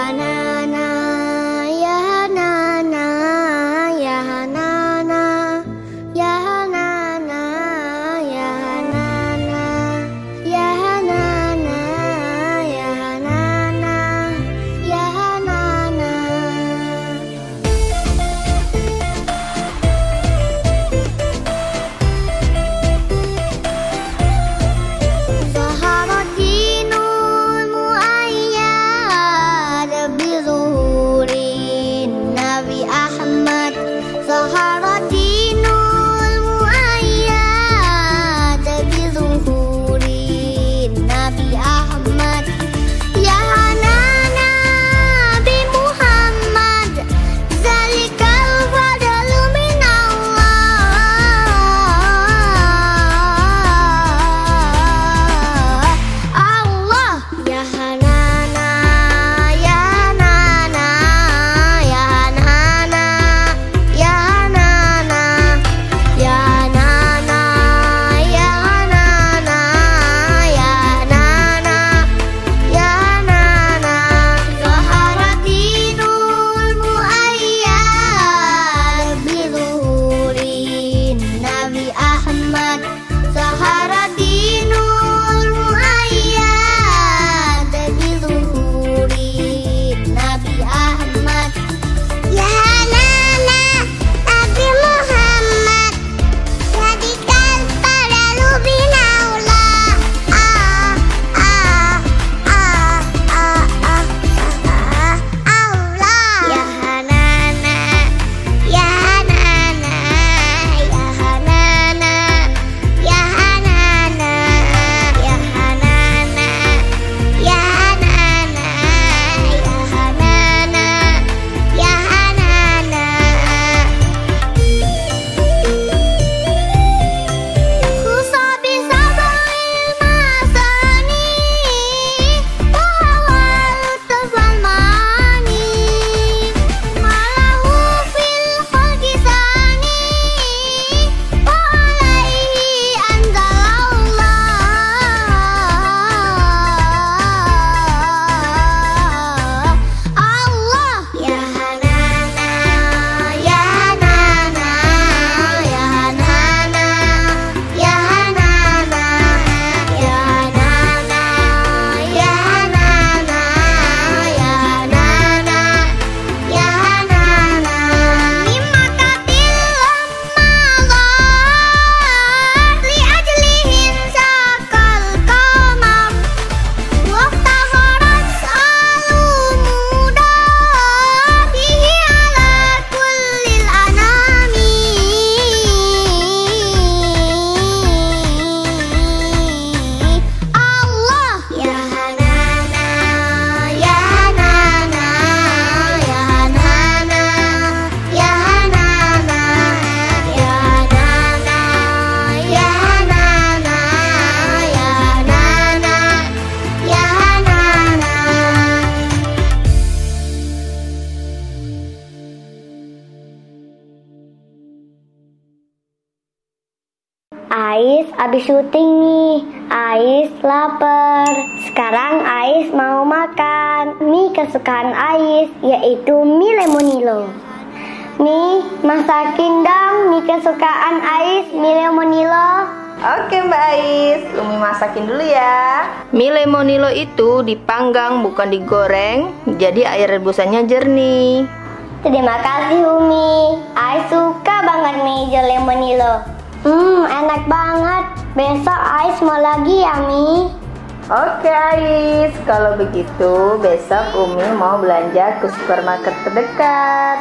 sana abis syuting nih. Ais lapar. Sekarang Ais mau makan mie kesukaan Ais, yaitu mie lemonilo. Nih, masakin dong mie kesukaan Ais, mie lemonilo. Oke Mbak Ais, Umi masakin dulu ya. Mie lemonilo itu dipanggang bukan digoreng, jadi air rebusannya jernih. Terima kasih Umi. Ais suka banget mie lemonilo. Hmm, enak banget. Besok Ais mau lagi ya Mi. Oke Ais, kalau begitu besok Umi mau belanja ke supermarket terdekat.